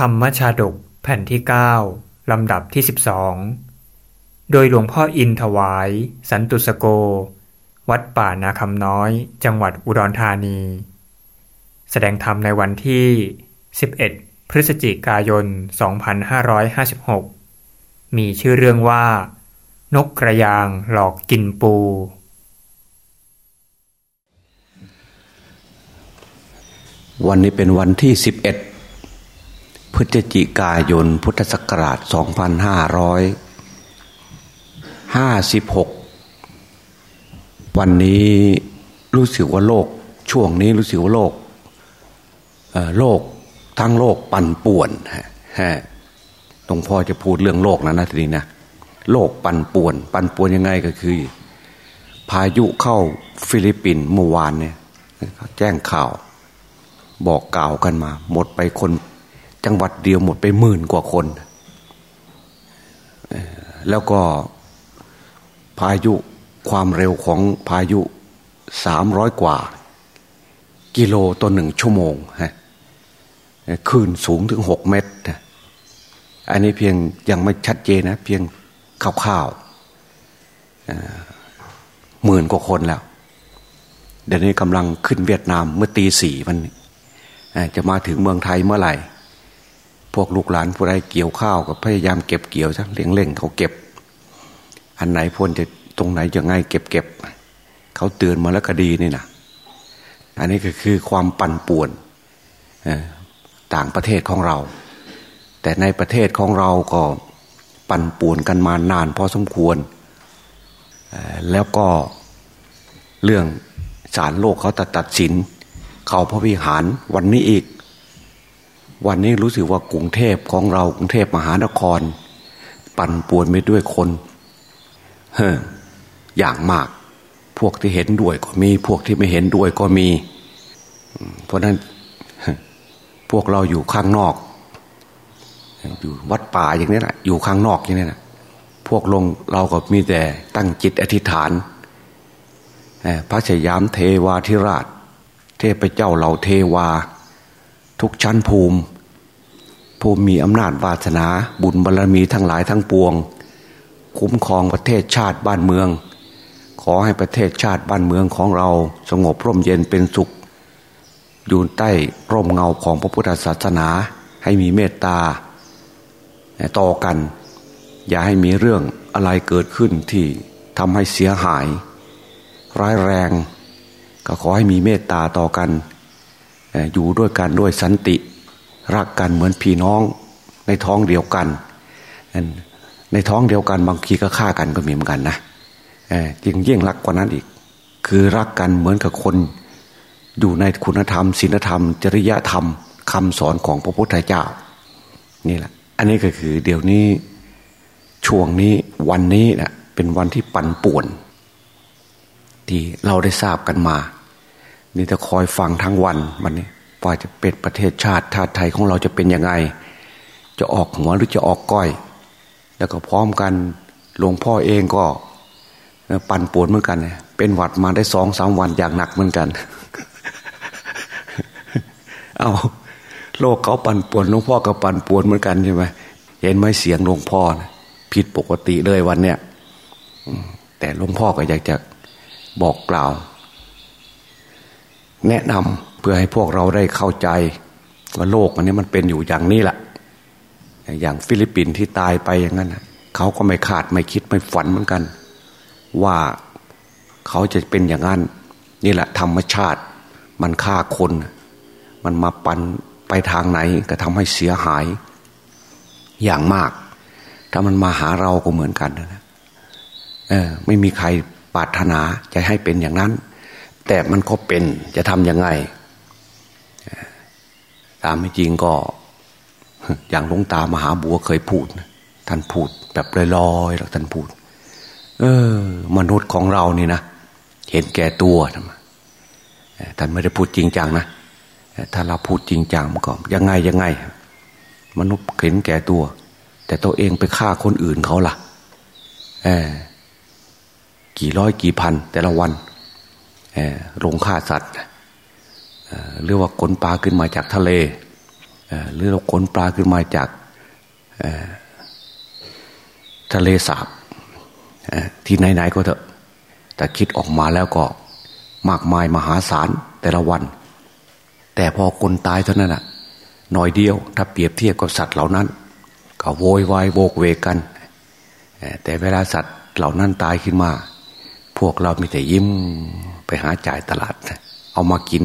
ธรรมชาดกแผ่นที่ 9 ลำดับที่ 12 โดยหลวงพ่ออินถวาย สันตุสโก วัดป่านาคำน้อย จังหวัดอุดรธานี แสดงธรรมในวันที่ 11 พฤศจิกายน 2556 มีชื่อเรื่องว่า นกกระยางหลอกกินปู วันนี้เป็นวันที่ 11 พฤศจิกายนพุทธศักราช 2556 วันนี้รู้สึกว่าโลก ช่วงนี้รู้สึกว่าโลกโลกทั้งโลกปั่นป่วนฮะหลวงพ่อจะพูดเรื่องโลกนะนะทีนี้นะโลกปั่นป่วน ปั่นป่วนยังไงก็คือ พายุเข้าฟิลิปปินส์เมื่อวานเนี่ยแจ้งข่าวบอกกล่าวกันมา หมดไปคน จังหวัดเดียวหมดไปหมื่นกว่าคน แล้วก็พายุความเร็วของพายุสามร้อยกว่า กิโลต่อหนึ่งชั่วโมงฮะคลื่นสูงถึงหกเมตรอันนี้เพียงยังไม่ชัดเจนนะ เพียงคร่าวๆหมื่นกว่าคนแล้ว เดี๋ยวนี้กำลังขึ้นเวียดนามเมื่อตีสี่วันจะมาถึงเมืองไทยเมื่อไหร่ พวกลูกหลานผู้ใดเกี่ยวข้าวก็พยายามเก็บเกี่ยวซะเล่งเล่งเขาเก็บ อันไหนพ้นจะตรงไหนจะง่ายเก็บเก็บเขาเตือนมาแล้วก็ดีนี่นะอันนี้ก็คือความปั่นป่วนต่างประเทศของเรา แต่ในประเทศของเราก็ปั่นป่วนกันมานานพอสมควร แล้วก็เรื่องศาลโลกเขาตัดตัดสิน เขาพระวิหารวันนี้อีก วันนี้รู้สึกว่ากรุงเทพของเรากรุงเทพมหานคร ปั่นป่วนไปด้วยคนเฮ้อย่างมาก พวกที่เห็นด้วยก็มี พวกที่ไม่เห็นด้วยก็มี เพราะนั้นพวกเราอยู่ข้างนอก อยู่วัดป่าอย่างนี้แหละอยู่ข้างนอกอย่างนี้แหละพวกลงเราก็มีแต่ตั้งจิตอธิษฐานพระชยามเทวาธิราช เทพเจ้าเหล่าเทวา ทุกชั้นภูมิ ภูมิมีอำนาจวาสนาบุญบารรมีทั้งหลายทั้งปวง คุ้มครองประเทศชาติบ้านเมือง ขอให้ประเทศชาติบ้านเมืองของเราสงบร่มเย็นเป็นสุข อยู่ใต้ร่มเงาของพระพุทธศาสนาให้มีเมตตาต่อกัน อย่าให้มีเรื่องอะไรเกิดขึ้นที่ทำให้เสียหาย ร้ายแรง ก็ขอให้มีเมตตาต่อกัน อยู่ด้วยกันด้วยสันติ รักกันเหมือนพี่น้องในท้องเดียวกัน ในท้องเดียวกันบางทีก็ฆ่ากันก็มีเหมือนกันนะยิ่งยิ่งรักกว่านั้นอีก คือรักกันเหมือนกับคน อยู่ในคุณธรรมศีลธรรม จริยธรรมคำสอนของพระพุทธเจ้า นี่แหละ อันนี้ก็คือเดี๋ยวนี้ช่วงนี้วันนี้นะเป็นวันที่ปั่นป่วน ที่เราได้ทราบกันมา นี่จะคอยฟังทั้งวันวันนี้ว่าจะเป็นประเทศชาติชาติไทยของเราจะเป็นยังไง จะออกหัวหรือจะออกก้อย แล้วก็พร้อมกันหลวงพ่อเองก็ ปั่นปวดเหมือนกัน เป็นหวัดมาได้สองสามวันอย่างหนักเหมือนกัน เอาโลกเขาปั่นปวดหลวงพ่อก็ปั่นปวดเหมือนกันใช่ไหมเห็นไหมเสียงหลวงพ่อนะผิดปกติเลยวันเนี้ยแต่หลวงพ่อก็อยากจะบอกกล่าว แนะนำเพื่อให้พวกเราได้เข้าใจ ว่าโลกอันนี้มันเป็นอยู่อย่างนี้แหละอย่างฟิลิปปินส์ที่ตายไปอย่างนั้นเขาก็ไม่ขาดไม่คิดไม่ฝันเหมือนกัน ว่าเขาจะเป็นอย่างนั้น นี่แหละ ธรรมชาติมันฆ่าคน มันมาปันไปทางไหนก็ทำให้เสียหายอย่างมาก ถ้ามันมาหาเราก็เหมือนกันนะเออไม่มีใครปรารถนาจะให้เป็นอย่างนั้น แต่มันก็เป็นจะทำยังไงตามไม่จริงก็ อย่างหลวงตามหาบัวเคยพูด ท่านพูดแบบลอยๆหรอกท่านพูด เออ มนุษย์ของเรานี่นะเห็นแก่ตัวท่านไม่ได้พูดจริงจังนะถ้าเราพูดจริงจังมันก็ยังไงยังไง มนุษย์เห็นแก่ตัว แต่ตัวเองไปฆ่าคนอื่นเขาล่ะเออกี่ร้อยกี่พัน แต่ละวัน ลงฆ่าสัตว์หรือว่าขนปลาขึ้นมาจากทะเลหรือเราขนปลาขึ้นมาจากทะเลสาบที่ไหนๆก็เถอะ แต่คิดออกมาแล้วก็มากมายมหาศาลแต่ละวัน แต่พอคนตายเท่านั้นน่ะหน่อยเดียว ถ้าเปรียบเทียบกับสัตว์เหล่านั้น ก็โวยวายโบกเวกัน แต่เวลาสัตว์เหล่านั้นตายขึ้นมา พวกเรามีแต่ยิ้ม ไปหาจ่ายตลาด เอามากิน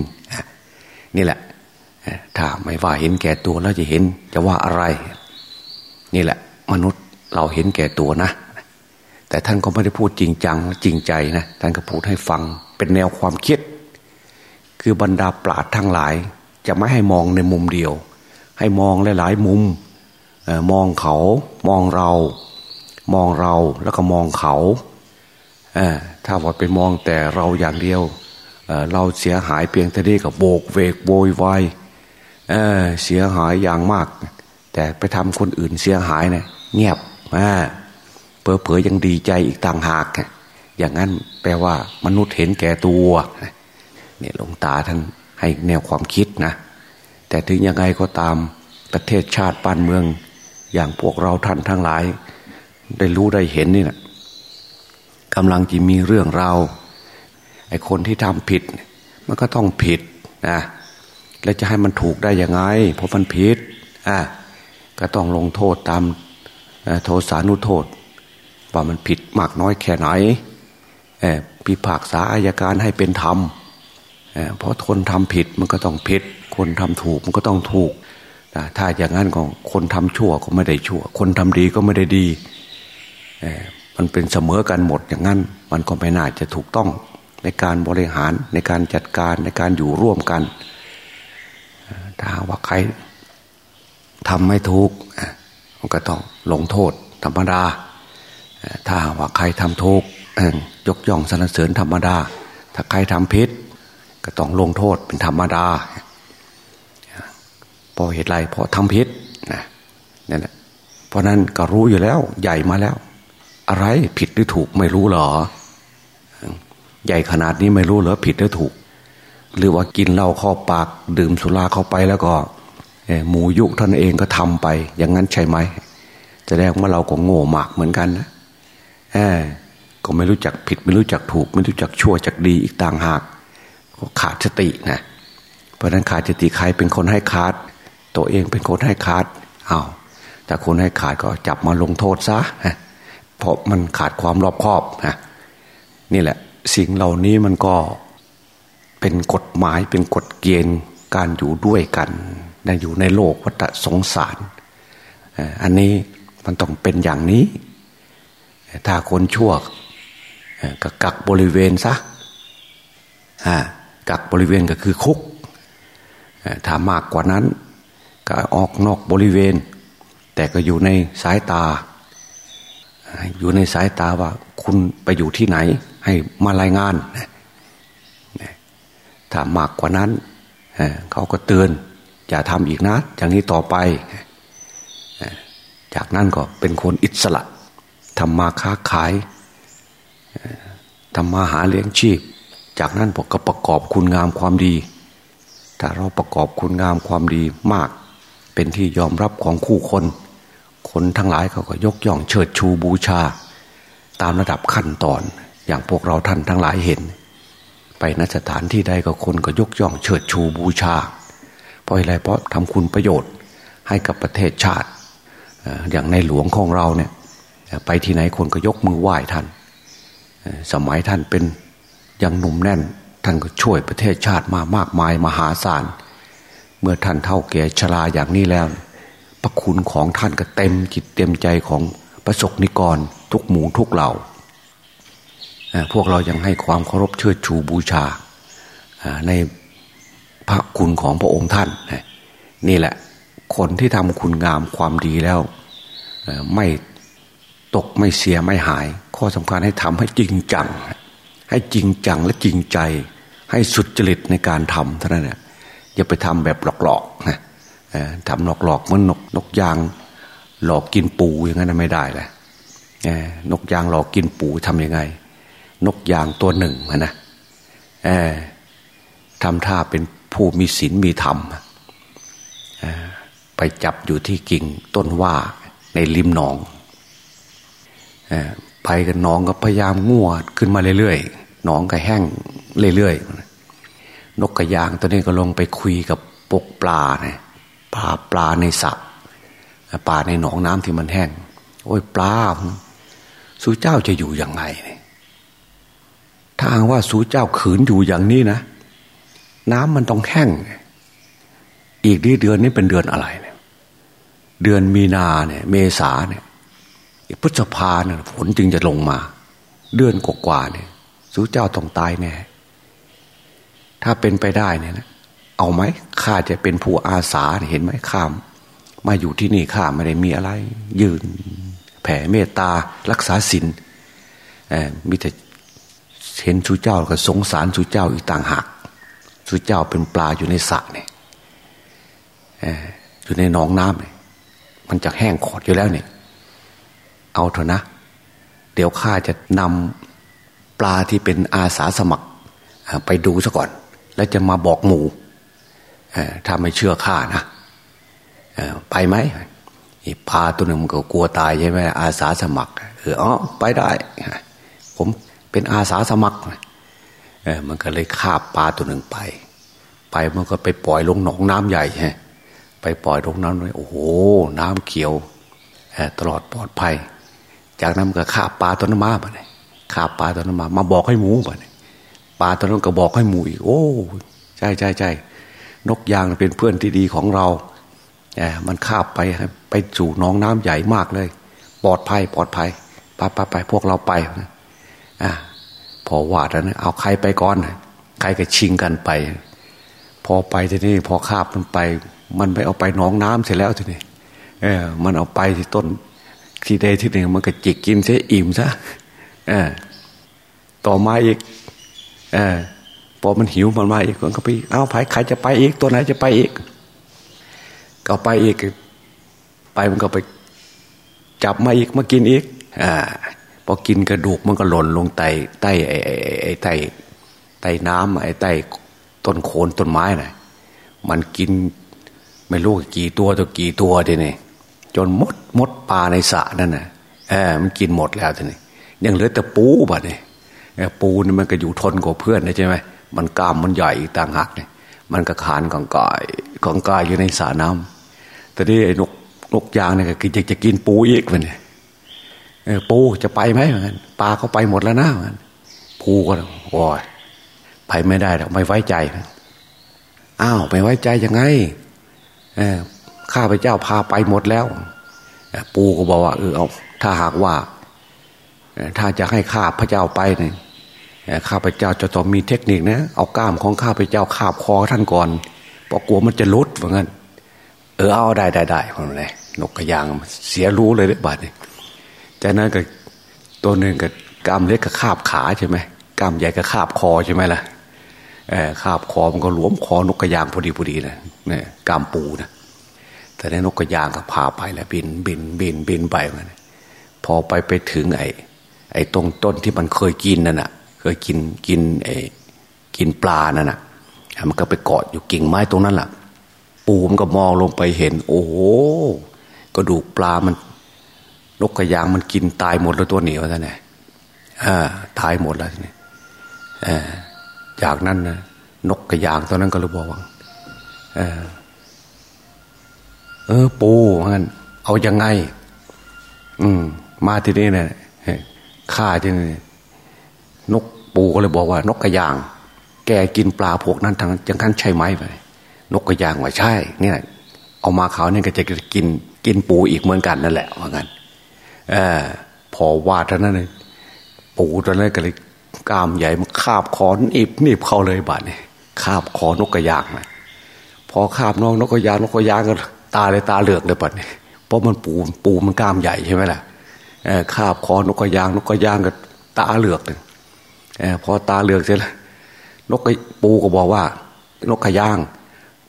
นี่แหละถ้าไม่ว่าเห็นแก่ตัวแล้วจะเห็นจะว่าอะไร นี่แหละ มนุษย์เราเห็นแก่ตัวนะ แต่ท่านก็ไม่ได้พูดจริงจังจริงใจนะท่านก็พูดให้ฟังเป็นแนวความคิด คือบรรดาปราดทั้งหลาย จะไม่ให้มองในมุมเดียว ให้มองหลายๆมุมมองเขา มองเรา มองเราแล้วก็มองเขา ถ้าว่าไปมองแต่เราอย่างเดียวเเราเสียหายเพียงเท่านี้กับโบกเวกโวยวายเเสียหายอย่างมาก แต่ไปทำคนอื่นเสียหายเนะี่ยเงียบเพอเพอยังดีใจอีกต่างหาก อย่างนั้นแปลว่ามนุษย์เห็นแก่ตัวเนี่ยหลวงตาท่านให้แนวความคิดนะ แต่ถึงยังไงก็ตามประเทศชาติบ้านเมือง อย่างพวกเราท่านทั้งหลาย ได้รู้ได้เห็นนี่นะ กำลังจะมีเรื่องเราไอ้คนที่ทำผิด มันก็ต้องผิดนะแล้วจะให้มันถูกได้ยังไง เพราะมันผิดอะก็ต้องลงโทษตามโทษสานุโทษ ว่ามันผิดมากน้อยแค่ไหนพิพากษาอายการให้เป็นธรรมเพราะคนทำผิดมันก็ต้องผิด คนทำถูกมันก็ต้องถูกถ้าอย่างนั้นก็คนทำชั่วก็ไม่ได้ชั่ว คนทำดีก็ไม่ได้ดี มันเป็นเสมอกันหมดอย่างนั้น มันก็ไม่น่าจะถูกต้องในการบริหารในการจัดการในการอยู่ร่วมกัน ถ้าว่าใครทำไม่ถูกมันก็ต้องลงโทษธรรมดา ถ้าว่าใครทำถูกยกย่องสรรเสริญธรรมดา ถ้าใครทำผิด ก็ต้องลงโทษเป็นธรรมดาเพราะเหตุไรเพราะทำผิดนะนั่นแหละเพราะนั้นก็รู้อยู่แล้วใหญ่มาแล้ว อะไรผิดหรือถูกไม่รู้หรอ ใหญ่ขนาดนี้ไม่รู้เหรอผิดหรือถูก หรือว่ากินเหล้าเข้าปากดื่มสุราเข้าไปแล้วก็หมูยุท่านเองก็ทำไป อย่างนั้นใช่ไหมแสดงว่าเราก็โง่มากเหมือนกันนะก็ไม่รู้จักผิดไม่รู้จักถูก ไม่รู้จักชั่วจักดีอีกต่างหาก ก็ขาดสตินะเพราะนั้นขาดสติใครเป็นคนให้ขาด ตัวเองเป็นคนให้ขาดอา้าวแต่คนให้ขาดก็จับมาลงโทษซะ ราะมันขาดความรอบคอบนะนี่แหละ สิ่งเหล่านี้มันก็เป็นกฎหมายเป็นกฎเกณฑ์การอยู่ด้วยกันนะอยู่ในโลกวัฏสงสาร อันนี้มันต้องเป็นอย่างนี้ ถ้าคนชั่วก็กักบริเวณซะกักบริเวณก็คือคุกถ้ามากกว่านั้นก็ออกนอกบริเวณ แต่ก็อยู่ในสายตา อยู่ในสายตาว่าคุณไปอยู่ที่ไหน ให้มารายงาน ถ้ามากกว่านั้น เขาก็เตือนอย่าทำอีกนะ อย่างนี้ต่อไป จากนั้นก็เป็นคนอิสระทำมาค้าขายทำมาหาเลี้ยงชีพ จากนั้นผมก็ประกอบคุณงามความดี ถ้าเราประกอบคุณงามความดีมาก เป็นที่ยอมรับของคู่คน คนทั้งหลายเขาก็ยกย่องเชิดชูบูชา ตามระดับขั้นตอน อย่างพวกเราท่านทั้งหลายเห็น ไปนสถานที่ใดก็คนก็ยกย่องเชิดชูบูชา เพราะอะไรเพราะทำคุณประโยชน์ให้กับประเทศชาติอย่างในหลวงของเราเนี่ยไปที่ไหนคนก็ยกมือไหว้ท่าน สมัยท่านเป็นยังหนุ่มแน่น ท่านก็ช่วยประเทศชาติมามากมายมหาศาล เมื่อท่านเท่าแก่ชราอย่างนี้แล้ว ระคุณของท่านก็เต็มจิตเต็มใจของประสบนิกรทุกหมู่ทุกเหล่าพวกเรายังให้ความเคารพเชิดชูบูชาในพระคุณของพระองค์ท่าน นี่แหละ คนที่ทำคุณงามความดีแล้วไม่ตกไม่เสียไม่หาย ข้อสำคัญให้ทำให้จริงจัง ให้จริงจังและจริงใจ ให้สุดจริตในการทำเท่านั้นเนี่ยอย่าไปทำแบบหลอกๆนะ ทำหลอกๆเหมือนนกนกยางหลอกกินปูอย่างนั้นไม่ได้เลยนกยางหลอกกินปูทำยังไง นกยางตัวหนึ่งนะทำท่าเป็นผู้มีศีลมีธรรมไปจับอยู่ที่กิ่งต้นว่าในริมหนองไปกันน้องก็พยายามง่วขึ้นมาเรื่อยๆหนองก็แห้งเรื่อยๆ นกกระยางตัวนี้ก็ลงไปคุยกับปกปลาเนี่ย ปลาปลาในสระปลาในหนองน้ำที่มันแห้ง โอ้ยปลาสู้เจ้าจะอยู่ยังไงเนี่ยถ้าว่าสู้เจ้าขืนอยู่อย่างนี้นะ น้ำมันต้องแห้ง อีกนี่เดือนนี้เป็นเดือนอะไรเนี่ยเดือนมีนาเนี่ย เมษาเนี่ยพฤษภาเนี่ยฝนจึงจะลงมา เดือนกว่าเนี่ยสู้เจ้าต้องตายแน่ถ้าเป็นไปได้เนี่ยนะ เอาไหมข้าจะเป็นผู้อาสาเห็นไหมข้ามมาอยู่ที่นี่ข้าไม่ได้มีอะไร ยืน แผ่เมตตารักษาศีลมีแต่เห็นชูเจ้าก็สงสารชูเจ้าอีกต่างหากชูเจ้าเป็นปลาอยู่ในสระเนี่ยอยู่ในหนองน้ำเนี่ยมันจะแห้งขอดอยู่แล้วเนี่ยเอาเถอะนะ เดี๋ยวข้าจะนำปลาที่เป็นอาสาสมัคร ไปดูซะก่อน แล้วจะมาบอกหมู่ ถ้าไม่เชื่อข้านะไปไหมปลาตัวหนึ่งมันก็กลัวตายใช่ไหมอาสาสมัครเอออ๋อไปได้ ผมเป็นอาสาสมัครเออมันก็เลยคาบปลาตัวหนึ่งไป ไปมันก็ไปปล่อยลงหนองน้ำใหญ่ฮะไปปล่อยลงน้ำเลยโอ้โห น้ำเขียวตลอดปลอดภัย จากนั้นมันก็คาบปลาตัวนั้นมาไปเลยคาบปลาตัวนั้นมา มาบอกให้หมูไปเลยปลาตัวนั้นก็บอกให้หมูอีกโอ้ใช่ใช่ใช่ นกยางเป็นเพื่อนที่ดีของเรามันคาบไปไปสู่น้องน้ำใหญ่มากเลย ปลอดภัยปลอดภัยไปไปไปพวกเราไปอ่าพอวาดแล้วนะเอาใครไปก่อนใครก็ชิงกันไป พอไปทีนี้พอคาบมันไป มันไปเอาไปน้องน้ำเสร็จแล้วทีนี้เออ มันเอาไปที่ต้นที่ใดที่หนึ่งมันก็จิกกินเสียอิ่มซะเออต่อมาอีก เออ พอมันหิวมันมาอีกมันก็ไปเอาไผ่ใครจะไปอีกตัวไหนจะไปอีกก็ไปอีก ไปมันก็ไปจับมาอีกมากินอีก อ่าพอกินกระดูกมันก็หล่นลงใต้ใต้ไอ้ไอ้ใต้ใต้น้ำไอ้ใต้ต้นโคนต้นไม้น่ะมันกินไม่รู้กี่ตัวตัวกี่ตัวทีนี่จนมดมดปลาในสระนั่นน่ะเออมันกินหมดแล้วทีนี่ยังเหลือแต่ปูบัดนี่ยปูนี่มันก็อยู่ทนกว่าเพื่อนนะใช่ไหม มันกล้ามมันใหญ่ต่างหากเนี่ย มันก็ขานกองกายกองกายอยู่ในสระน้ำแต่ที่ไอ้นกนกยางเนี่ยก็จะจะกินปูอีกมันเนี่ยปูจะไปไหมเหมือนกันปลาเขาไปหมดแล้วนะเหมือนปูก็โอ้ยไปไม่ได้หรอกไม่ไว้ใจอ้าวไม่ไว้ใจยังไงข้าพเจ้าพาไปหมดแล้วปูก็บอกว่าเออเอาถ้าหากว่า ถ้าจะให้ข้าพระเจ้าไปเนี่ย ข้าพเจ้าจะต้องมีเทคนิคนะ เอากล้ามของข้าพเจ้าคาบคอท่านก่อนเพราะกลัวมันจะลุดเหมือนกันเออเอาได้ได้ได้คนเลยนกกระยางเสียรู้เลยเด็กบาดเนี่ยจากนั้นก็ตัวหนึ่งกับกล้ามเล็กกับคาบขาใช่ไหมกล้ามใหญ่กับคาบคอใช่ไหมล่ะเออคาบคอมันก็หลวมคอนกกระยางพอดีพอดีนะเนี่ยกล้ามปูนะแต่ในนกกระยางก็พาไปแล้วบินบินบินบินไปมันพอไปไปถึงไอ้ไอ้ตรงต้นที่มันเคยกินนั่นน่ะ เคยกินกินไอ้กินปลานั่นน่ะ มันก็ไปเกาะอยู่กิ่งไม้ตรงนั้นแหละปูมันก็มองลงไปเห็น โอ้โหกระดูกปลามันนกกระยางมันกินตายหมดแล้วตัวเหนียวท่านไงอ่าตายหมดแล้วนี่จากนั้นนะนกกระยางตอนนั้นก็เลยบอกว่าเออเออ ปูมันเอายังไง อืม มาที่นี่เนี่ยข้าที่นี่ นกปูก็เลยบอกว่า นกกระยาง แกกินปลาพวกนั้นทางจังกันใช่ไหมไปนกกระยางว่าใช่เนี่ยเอามาเขาเนี่ยก็จะกินกินปูอีกเหมือนกันนั่นแหละว่างั้นอพอวาดเท่านั้นเลยปูตอนนั้นก็เลยกล้ามใหญ่มันคาบคอนอีบนีบเข้าเลยบาดเนี่ยคาบคอนกกระยางนะพอคาบน้องนกกระยางนกกระยางก็ตาเลยตาเหลือกเลยบาดเนี่ยเพราะมันปูปูมันกล้ามใหญ่ใช่ไหมล่ะคาบคอนกกระยางนกกระยางก็ตาเหลือกเลย อพอตาเหลือกเสร็จแล้วนกปูก็บอกว่า นกกระยาง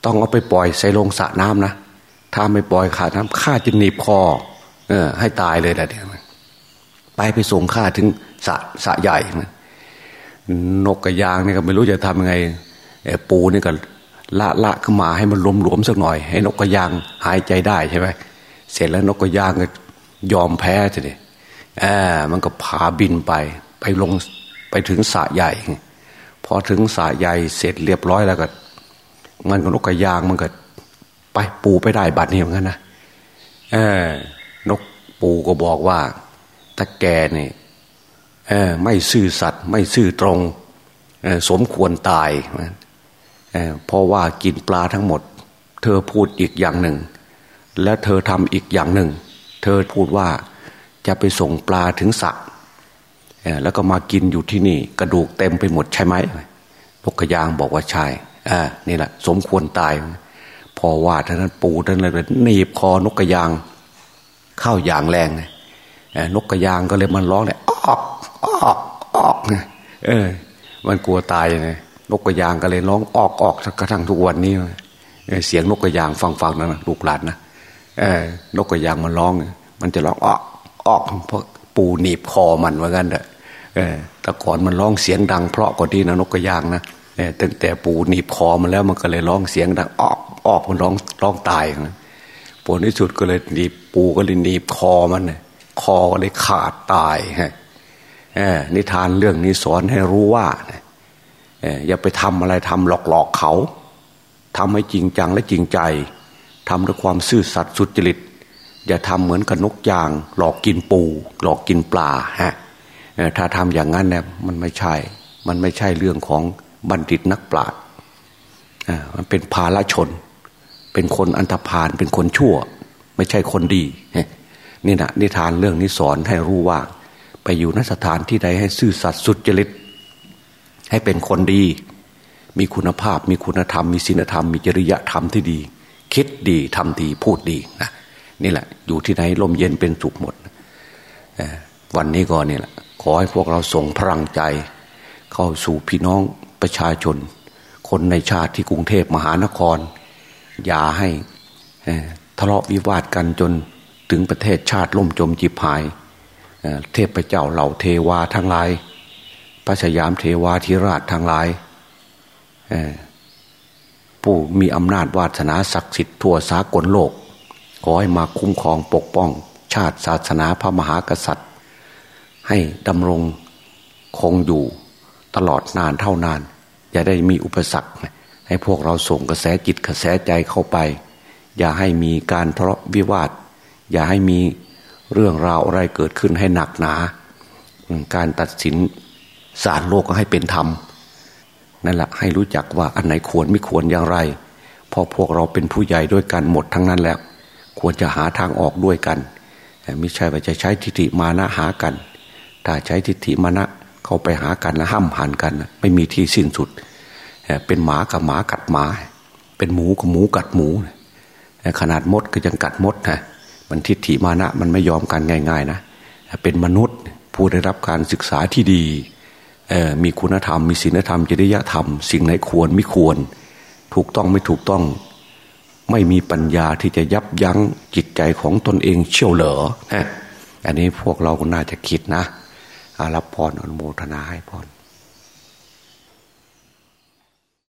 ต้องเอาไปปล่อยใส่ลงสระน้ำนะถ้าไม่ปล่อยขาดน้ำข้าจะหนีบคอเออ ให้ตายเลยแหละเดี๋ยวไปไปส่งข้าถึงสะสะใหญ่นกกระยางนี่ก็ไม่รู้จะทำยังไงปูนี่ก็ละละขึ้นมาให้มันหลวมๆสักหน่อย ให้นกกระยางหายใจได้ใช่ไหมเสร็จแล้วนกกระยางก็ยอมแพ้ทีนี้เออมันก็พาบินไป ไปลง ไปถึงสะใหญ่ พอถึงสะใหญ่เสร็จเรียบร้อยแล้วก็มันก็นกกระยางมันก็ไปปูไปได้บัดนี้เหมือนกันนะเออนกปูก็บอกว่าตะแกเนี่ยเออไม่ซื่อสัตย์ไม่ซื่อตรงสมควรตายเพราะว่ากินปลาทั้งหมด เธอพูดอีกอย่างหนึ่ง และเธอทำอีกอย่างหนึ่ง เธอพูดว่าจะไปส่งปลาถึงสระ แล้วก็มากินอยู่ที่นี่ กระดูกเต็มไปหมดใช่ไหมนกกระยางบอกว่าใช่อ่านี่แหละสมควรตาย พอว่าท่านั้นปูท่านเลยหนีบคอนกกระยาง เข้าอย่างแรงนกกระยางก็เลยมันร้องเลยออกออกออกเออ มันกลัวตายไงนกกระยางก็เลยร้องออกออกกระทั่งทุกวันนี้เสียงนกกระยางฟังฟังนะลูกหลานนะเออนกกระยางมันร้อง มันจะร้องออกออกเพราะปูหนีบคอมันว่ากันเถอะเออ แต่ก่อนมันร้องเสียงดังเพราะกว่าดีนะนกกระยางนะตั้งแต่ปูหนีบคอมันแล้วมันก็เลยร้องเสียงดังออกออกมันร้องร้องตายนะผลที่สุดก็เลยหนีบปูก็เลยหนีบคอมันคอก็เลยขาดตายฮะนิทานเรื่องนี้สอนให้รู้ว่าอย่าไปทำอะไรทำหลอกหลอกเขาทำให้จริงจังและจริงใจทำด้วยความซื่อสัตย์สุจริต อย่าทำเหมือนกับนกยาง หลอกกินปู หลอกกินปลาฮะ ถ้าทำอย่างนั้นเนี่ยมันไม่ใช่ มันไม่ใช่เรื่องของบัณฑิตนักปราชญ์มันเป็นภาลชน เป็นคนอันธพาลเป็นคนชั่ว ไม่ใช่คนดีนี่นะนิทานเรื่องนี้สอนให้รู้ว่า ไปอยู่นสถานที่ใดให้ซื่อสัตย์สุจริต ให้เป็นคนดี มีคุณภาพ มีคุณธรรม มีศีลธรรม มีจริยธรรมที่ดี คิดดีทำดีพูดดีนะนี่แหละ อยู่ที่ไหนลมเย็นเป็นสุขหมด วันนี้ก็นี่แหละขอให้พวกเราส่งพลังใจ เข้าสู่พี่น้องประชาชน คนในชาติที่กรุงเทพมหานคร อย่าให้ทะเลาะวิวาทกันจนถึงประเทศชาติล่มจมจีบหายเทพเจ้าเหล่าเทวาทั้งหลาย พระสยามเทวาธิราชทั้งหลายผู้มีอำนาจวาสนาศักดิ์สิทธิ์ทั่วสากลโลก ขอให้มาคุ้มครองปกป้อง ชาติศาสนาพระมหากษัตริย์ ให้ดำรงคงอยู่ตลอดนานเท่านาน อย่าได้มีอุปสรรค ให้พวกเราส่งกระแสจิตกระแสใจเข้าไป อย่าให้มีการทะเลาะวิวาท อย่าให้มีเรื่องราวอะไรเกิดขึ้นให้หนักหนา การตัดสินสารโลกก็ให้เป็นธรรมนั่นแหละให้รู้จักว่าอันไหนควรไม่ควรอย่างไรพอพวกเราเป็นผู้ใหญ่ด้วยกันหมดทั้งนั้นแล้ว ควรจะหาทางออกด้วยกันไม่ใช่ว่าจะใช้ทิฏฐิมานะหากัน ถ้าใช้ทิฏฐิมานะเข้าไปหากันแล้วห้ามหันกันไม่มีที่สิ้นสุด เป็นหมากับหมากัดหมา เป็นหมูกับหมูกัดหมู ขนาดมดก็ยังกัดมดนะมันทิฏฐิมานะมันไม่ยอมกันง่าย ๆ นะ เป็นมนุษย์ผู้ได้รับการศึกษาที่ดี มีคุณธรรม มีศีลธรรม จริยธรรม สิ่งไหนควรไม่ควร ถูกต้องไม่ถูกต้อง ไม่มีปัญญาที่จะยับยั้งจิตใจของตนเองเชี่ยวเหลออันนี้พวกเราก็น่าจะคิดนะ อารับพรอนุโมทนาให้พร